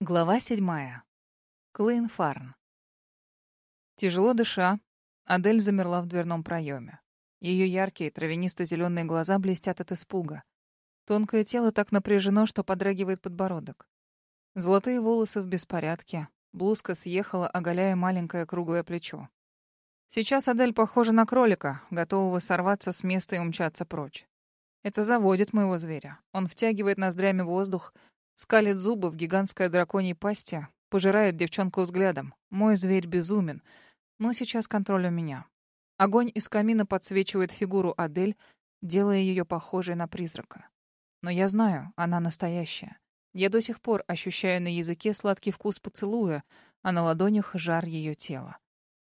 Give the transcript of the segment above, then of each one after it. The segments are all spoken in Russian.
Глава седьмая. Клейн Фарн. Тяжело дыша, Адель замерла в дверном проеме. Ее яркие травянисто-зеленые глаза блестят от испуга. Тонкое тело так напряжено, что подрагивает подбородок. Золотые волосы в беспорядке, блузка съехала, оголяя маленькое круглое плечо. Сейчас Адель похожа на кролика, готового сорваться с места и умчаться прочь. Это заводит моего зверя. Он втягивает ноздрями воздух, Скалит зубы в гигантской драконьей пасти, пожирает девчонку взглядом. Мой зверь безумен. Но сейчас контроль у меня. Огонь из камина подсвечивает фигуру Адель, делая ее похожей на призрака. Но я знаю, она настоящая. Я до сих пор ощущаю на языке сладкий вкус поцелуя, а на ладонях жар ее тела.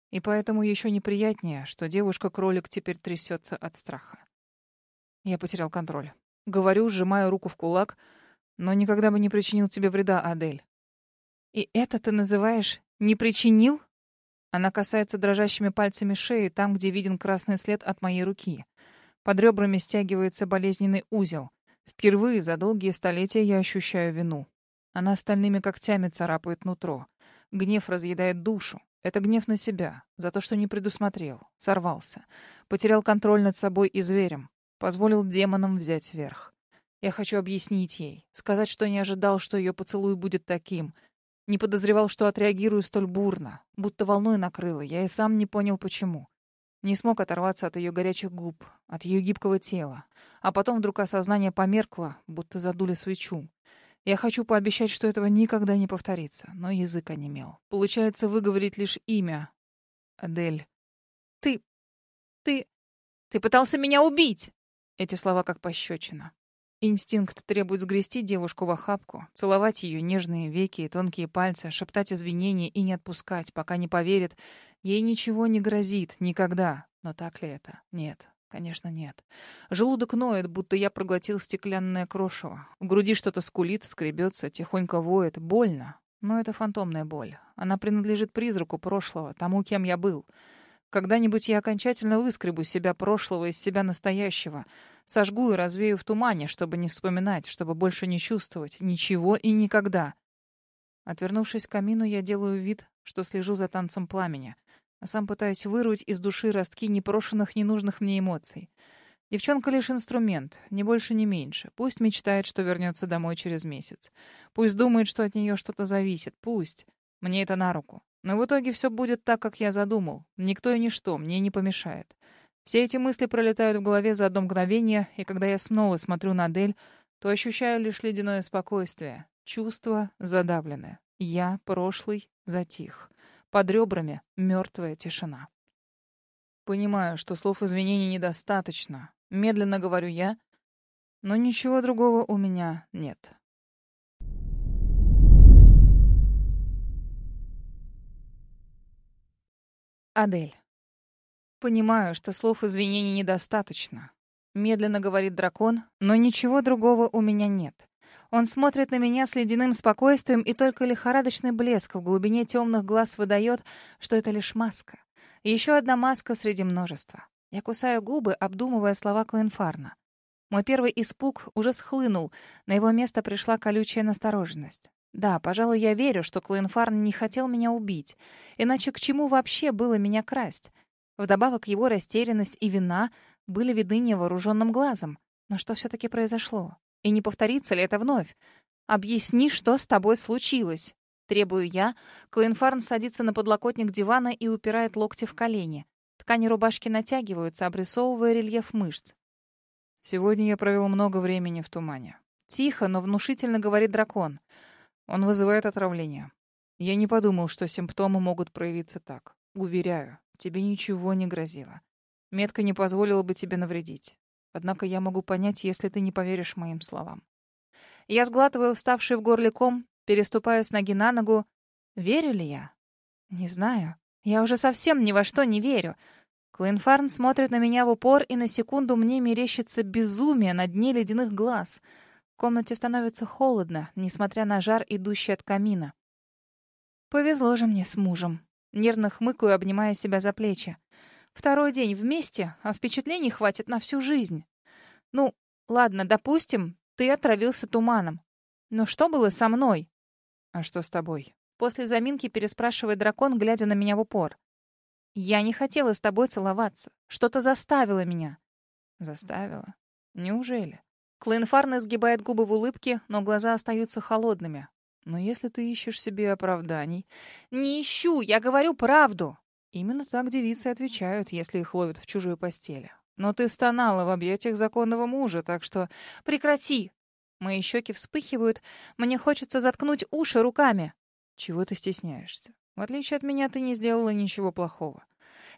И поэтому еще неприятнее, что девушка-кролик теперь трясется от страха. Я потерял контроль. Говорю, сжимаю руку в кулак — но никогда бы не причинил тебе вреда, Адель. И это ты называешь «не причинил»? Она касается дрожащими пальцами шеи, там, где виден красный след от моей руки. Под ребрами стягивается болезненный узел. Впервые за долгие столетия я ощущаю вину. Она стальными когтями царапает нутро. Гнев разъедает душу. Это гнев на себя, за то, что не предусмотрел, сорвался, потерял контроль над собой и зверем, позволил демонам взять верх. Я хочу объяснить ей, сказать, что не ожидал, что ее поцелуй будет таким. Не подозревал, что отреагирую столь бурно, будто волной накрыло. Я и сам не понял, почему. Не смог оторваться от ее горячих губ, от ее гибкого тела. А потом вдруг осознание померкло, будто задули свечу. Я хочу пообещать, что этого никогда не повторится, но язык онемел. Получается выговорить лишь имя. Адель. «Ты... ты... ты пытался меня убить!» Эти слова как пощечина. Инстинкт требует сгрести девушку в охапку, целовать ее нежные веки и тонкие пальцы, шептать извинения и не отпускать, пока не поверит. Ей ничего не грозит, никогда. Но так ли это? Нет. Конечно, нет. Желудок ноет, будто я проглотил стеклянное крошево. В груди что-то скулит, скребется, тихонько воет. Больно. Но это фантомная боль. Она принадлежит призраку прошлого, тому, кем я был. Когда-нибудь я окончательно выскребу себя прошлого из себя настоящего. Сожгу и развею в тумане, чтобы не вспоминать, чтобы больше не чувствовать ничего и никогда. Отвернувшись к камину, я делаю вид, что слежу за танцем пламени, а сам пытаюсь вырвать из души ростки непрошенных, ненужных мне эмоций. Девчонка лишь инструмент, ни больше, ни меньше. Пусть мечтает, что вернется домой через месяц. Пусть думает, что от нее что-то зависит. Пусть. Мне это на руку. Но в итоге все будет так, как я задумал. Никто и ничто мне не помешает. Все эти мысли пролетают в голове за одно мгновение, и когда я снова смотрю на Дель, то ощущаю лишь ледяное спокойствие. Чувство задавленное. Я, прошлый, затих. Под ребрами мертвая тишина. Понимаю, что слов извинений недостаточно. Медленно говорю я, но ничего другого у меня нет. Адель. Понимаю, что слов извинений недостаточно. Медленно говорит дракон, но ничего другого у меня нет. Он смотрит на меня с ледяным спокойствием, и только лихорадочный блеск в глубине темных глаз выдает, что это лишь маска. Еще одна маска среди множества. Я кусаю губы, обдумывая слова Клоенфарна. Мой первый испуг уже схлынул, на его место пришла колючая настороженность. Да, пожалуй, я верю, что Клоенфарн не хотел меня убить. Иначе к чему вообще было меня красть? Вдобавок его растерянность и вина были видны невооруженным глазом. Но что все-таки произошло? И не повторится ли это вновь? «Объясни, что с тобой случилось?» Требую я. Клейнфарн садится на подлокотник дивана и упирает локти в колени. Ткани рубашки натягиваются, обрисовывая рельеф мышц. «Сегодня я провел много времени в тумане». Тихо, но внушительно говорит дракон. Он вызывает отравление. Я не подумал, что симптомы могут проявиться так. Уверяю, тебе ничего не грозило. Метка не позволила бы тебе навредить. Однако я могу понять, если ты не поверишь моим словам. Я сглатываю вставший в горле ком, переступаю с ноги на ногу. Верю ли я? Не знаю. Я уже совсем ни во что не верю. Клинфарн смотрит на меня в упор, и на секунду мне мерещится безумие на дне ледяных глаз. В комнате становится холодно, несмотря на жар, идущий от камина. Повезло же мне с мужем. Нервно хмыкаю, обнимая себя за плечи. Второй день вместе, а впечатлений хватит на всю жизнь. Ну, ладно, допустим, ты отравился туманом. Но что было со мной? «А что с тобой?» После заминки переспрашивает дракон, глядя на меня в упор. «Я не хотела с тобой целоваться. Что-то заставило меня». «Заставило? Неужели?» Клоенфарн изгибает губы в улыбке, но глаза остаются холодными. «Но если ты ищешь себе оправданий...» «Не ищу, я говорю правду!» Именно так девицы отвечают, если их ловят в чужой постели. Но ты стонала в объятиях законного мужа, так что... Прекрати! Мои щеки вспыхивают. Мне хочется заткнуть уши руками. Чего ты стесняешься? В отличие от меня, ты не сделала ничего плохого.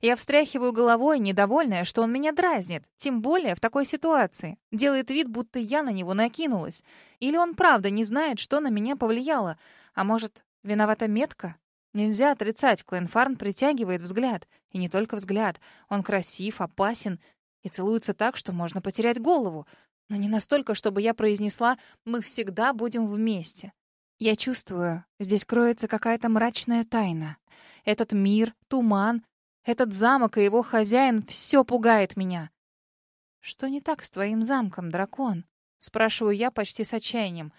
Я встряхиваю головой, недовольная, что он меня дразнит. Тем более в такой ситуации. Делает вид, будто я на него накинулась. Или он правда не знает, что на меня повлияло. А может, виновата метка? Нельзя отрицать, Кленфарн притягивает взгляд. И не только взгляд. Он красив, опасен и целуется так, что можно потерять голову. Но не настолько, чтобы я произнесла «мы всегда будем вместе». Я чувствую, здесь кроется какая-то мрачная тайна. Этот мир, туман, этот замок и его хозяин — все пугает меня. «Что не так с твоим замком, дракон?» — спрашиваю я почти с отчаянием.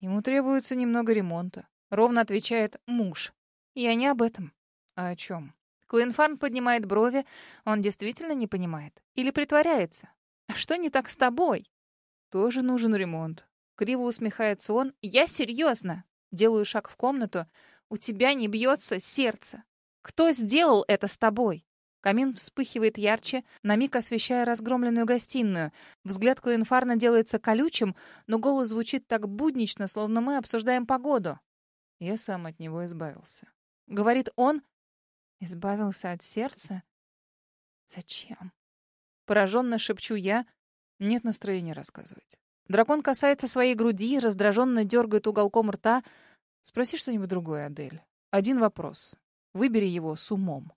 Ему требуется немного ремонта. Ровно отвечает муж. Я не об этом. А о чем? Клинфарн поднимает брови. Он действительно не понимает. Или притворяется. А что не так с тобой? Тоже нужен ремонт. Криво усмехается он. Я серьезно. Делаю шаг в комнату. У тебя не бьется сердце. Кто сделал это с тобой? Камин вспыхивает ярче, на миг освещая разгромленную гостиную. Взгляд Клинфарна делается колючим, но голос звучит так буднично, словно мы обсуждаем погоду. Я сам от него избавился. Говорит он, Избавился от сердца? Зачем? Пораженно шепчу я. Нет настроения рассказывать. Дракон касается своей груди, раздраженно дергает уголком рта. Спроси что-нибудь другое, Адель. Один вопрос. Выбери его с умом.